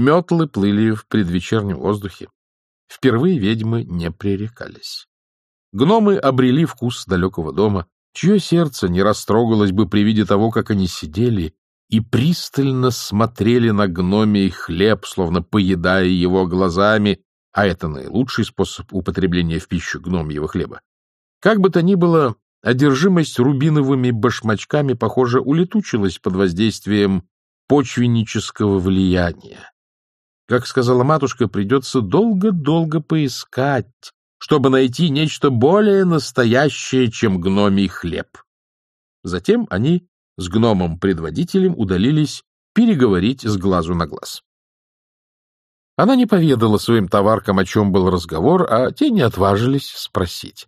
Метлы плыли в предвечернем воздухе. Впервые ведьмы не пререкались. Гномы обрели вкус далекого дома, чье сердце не растрогалось бы при виде того, как они сидели и пристально смотрели на гномий хлеб, словно поедая его глазами, а это наилучший способ употребления в пищу гномьего хлеба. Как бы то ни было, одержимость рубиновыми башмачками, похоже, улетучилась под воздействием почвеннического влияния. Как сказала матушка, придется долго-долго поискать, чтобы найти нечто более настоящее, чем гномий хлеб. Затем они с гномом-предводителем удалились переговорить с глазу на глаз. Она не поведала своим товаркам, о чем был разговор, а те не отважились спросить.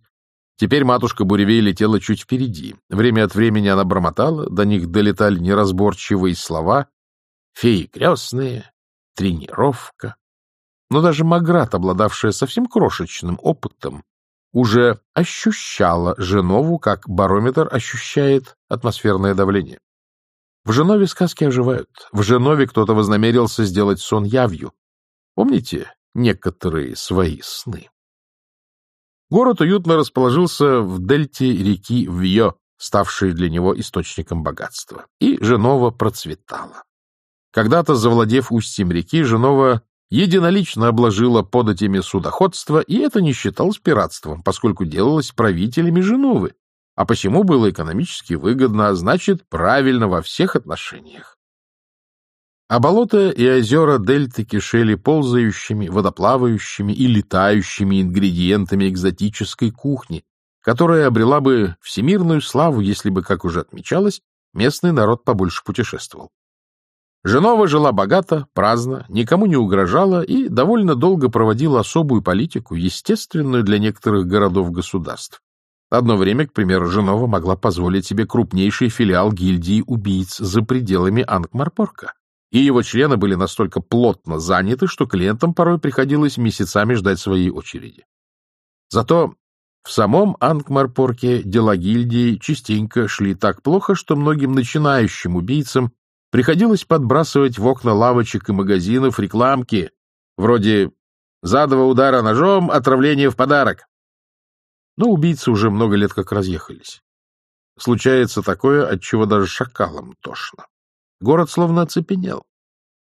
Теперь матушка Буревей летела чуть впереди. Время от времени она бормотала, до них долетали неразборчивые слова. Феи крестные, тренировка. Но даже Маград, обладавшая совсем крошечным опытом, уже ощущала Женову, как барометр ощущает атмосферное давление. В Женове сказки оживают. В Женове кто-то вознамерился сделать сон явью. Помните некоторые свои сны? Город уютно расположился в дельте реки Вьё, ставшей для него источником богатства, и Женова процветала. Когда-то, завладев устьем реки, Женова единолично обложила податями судоходства, и это не считалось пиратством, поскольку делалось правителями Женовы, а посему было экономически выгодно, а значит, правильно во всех отношениях. А болота и озера дельты кишели ползающими, водоплавающими и летающими ингредиентами экзотической кухни, которая обрела бы всемирную славу, если бы, как уже отмечалось, местный народ побольше путешествовал. Женова жила богато, праздно, никому не угрожала и довольно долго проводила особую политику, естественную для некоторых городов-государств. Одно время, к примеру, Женова могла позволить себе крупнейший филиал гильдии убийц за пределами Ангмарпорка и его члены были настолько плотно заняты, что клиентам порой приходилось месяцами ждать своей очереди. Зато в самом Ангмарпорке дела гильдии частенько шли так плохо, что многим начинающим убийцам приходилось подбрасывать в окна лавочек и магазинов рекламки, вроде «За два удара ножом, отравление в подарок». Но убийцы уже много лет как разъехались. Случается такое, от чего даже шакалам тошно. Город словно оцепенел.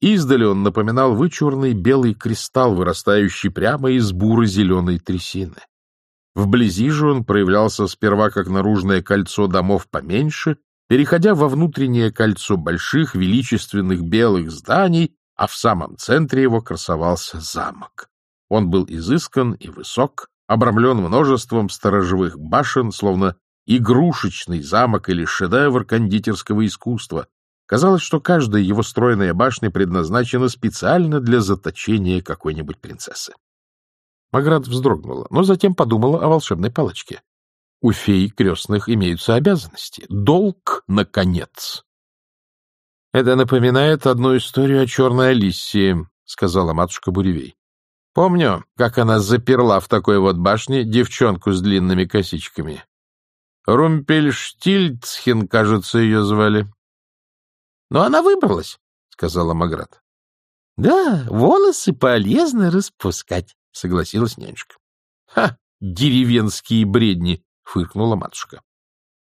Издали он напоминал вычурный белый кристалл, вырастающий прямо из буро-зеленой трясины. Вблизи же он проявлялся сперва как наружное кольцо домов поменьше, переходя во внутреннее кольцо больших величественных белых зданий, а в самом центре его красовался замок. Он был изыскан и высок, обрамлен множеством сторожевых башен, словно игрушечный замок или шедевр кондитерского искусства, Казалось, что каждая его стройная башня предназначена специально для заточения какой-нибудь принцессы. Маград вздрогнула, но затем подумала о волшебной палочке. У фей крестных имеются обязанности. Долг, наконец. — Это напоминает одну историю о черной Алисе, — сказала матушка Буревей. — Помню, как она заперла в такой вот башне девчонку с длинными косичками. Румпельштильцхен, кажется, ее звали. Но она выбралась, — сказала Маград. — Да, волосы полезно распускать, — согласилась нянюшка. — Ха, деревенские бредни, — фыркнула матушка.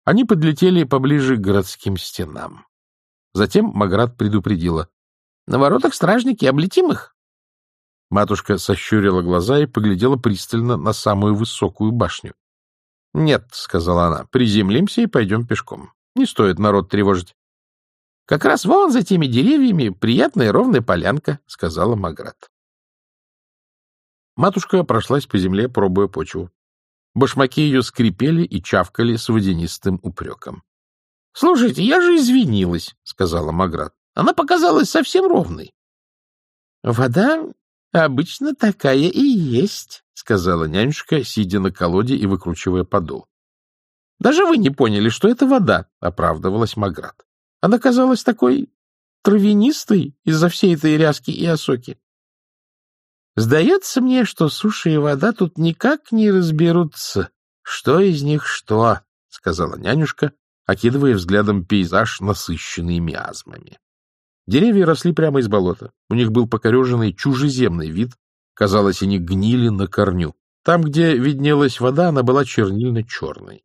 Они подлетели поближе к городским стенам. Затем Маград предупредила. — На воротах стражники, облетим их. Матушка сощурила глаза и поглядела пристально на самую высокую башню. — Нет, — сказала она, — приземлимся и пойдем пешком. Не стоит народ тревожить. Как раз вон за теми деревьями приятная ровная полянка, — сказала Маград. Матушка прошлась по земле, пробуя почву. Башмаки ее скрипели и чавкали с водянистым упреком. — Слушайте, я же извинилась, — сказала Маград. Она показалась совсем ровной. — Вода обычно такая и есть, — сказала нянюшка, сидя на колоде и выкручивая подол. — Даже вы не поняли, что это вода, — оправдывалась Маград. Она казалась такой травянистой из-за всей этой ряски и осоки. Сдается мне, что суша и вода тут никак не разберутся, что из них что, — сказала нянюшка, окидывая взглядом пейзаж, насыщенный миазмами. Деревья росли прямо из болота. У них был покореженный чужеземный вид. Казалось, они гнили на корню. Там, где виднелась вода, она была чернильно-черной.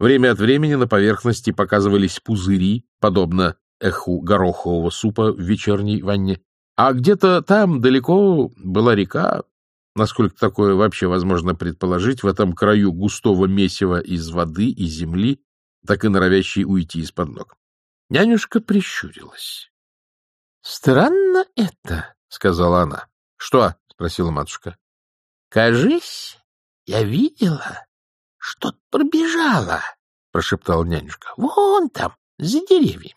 Время от времени на поверхности показывались пузыри, подобно эху горохового супа в вечерней ванне. А где-то там, далеко, была река, насколько такое вообще возможно предположить, в этом краю густого месива из воды и земли, так и норовящей уйти из-под ног. Нянюшка прищурилась. — Странно это, — сказала она. — Что? — спросила матушка. — Кажись, я видела, что-то пробежало, — прошептала нянюшка. — Вон там, за деревьями.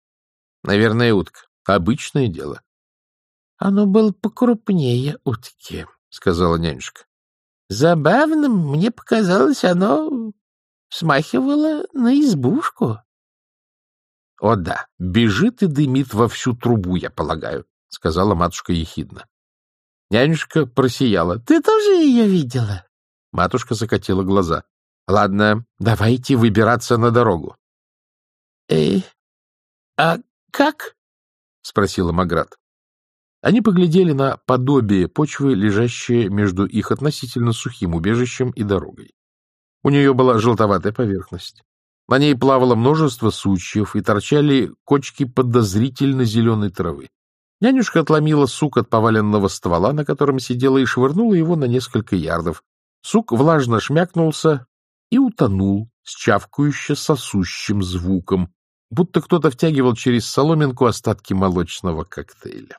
— Наверное, утка. Обычное дело. — Оно было покрупнее утки, — сказала нянюшка. — Забавным мне показалось, оно смахивало на избушку. — О да, бежит и дымит во всю трубу, я полагаю, — сказала матушка ехидно. Нянюшка просияла. — Ты тоже ее видела? Матушка закатила глаза. — Ладно, давайте выбираться на дорогу. — Э, а как? — спросила Маград. Они поглядели на подобие почвы, лежащее между их относительно сухим убежищем и дорогой. У нее была желтоватая поверхность. На ней плавало множество сучьев и торчали кочки подозрительно зеленой травы. Нянюшка отломила сук от поваленного ствола, на котором сидела, и швырнула его на несколько ярдов. Сук влажно шмякнулся и утонул с чавкающе сосущим звуком, будто кто-то втягивал через соломинку остатки молочного коктейля.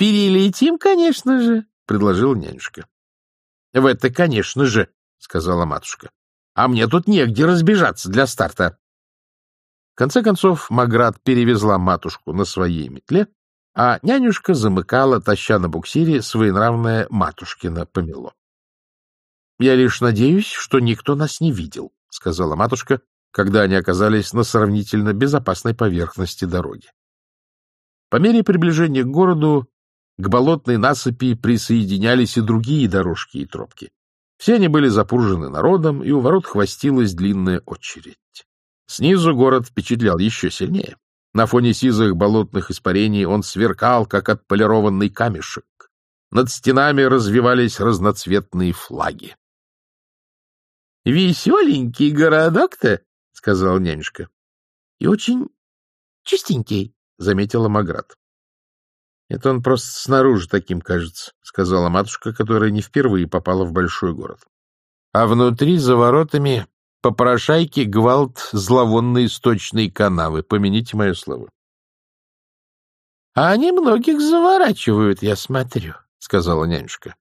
Перелетим, конечно же, — предложил нянюшка. — В это, конечно же, — сказала матушка. — А мне тут негде разбежаться для старта. В конце концов Маград перевезла матушку на своей метле, а нянюшка замыкала, таща на буксире своенравное матушкино помело. — Я лишь надеюсь, что никто нас не видел, — сказала матушка, когда они оказались на сравнительно безопасной поверхности дороги. По мере приближения к городу к болотной насыпи присоединялись и другие дорожки и тропки. Все они были запружены народом, и у ворот хвостилась длинная очередь. Снизу город впечатлял еще сильнее. На фоне сизых болотных испарений он сверкал, как отполированный камешек. Над стенами развивались разноцветные флаги. — Веселенький городок-то, — сказал нянюшка. — И очень чистенький, — заметила Маград. Это он просто снаружи таким кажется, — сказала матушка, которая не впервые попала в большой город. А внутри, за воротами, попрошайки, гвалт, зловонные сточные канавы. Помяните мое слово. — А они многих заворачивают, я смотрю, — сказала нянюшка.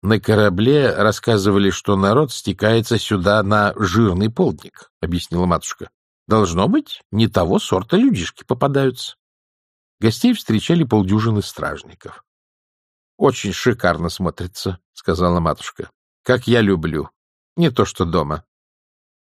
На корабле рассказывали, что народ стекается сюда на жирный полдник, — объяснила матушка. Должно быть, не того сорта людишки попадаются. Гостей встречали полдюжины стражников. — Очень шикарно смотрится, — сказала матушка. — Как я люблю. Не то что дома.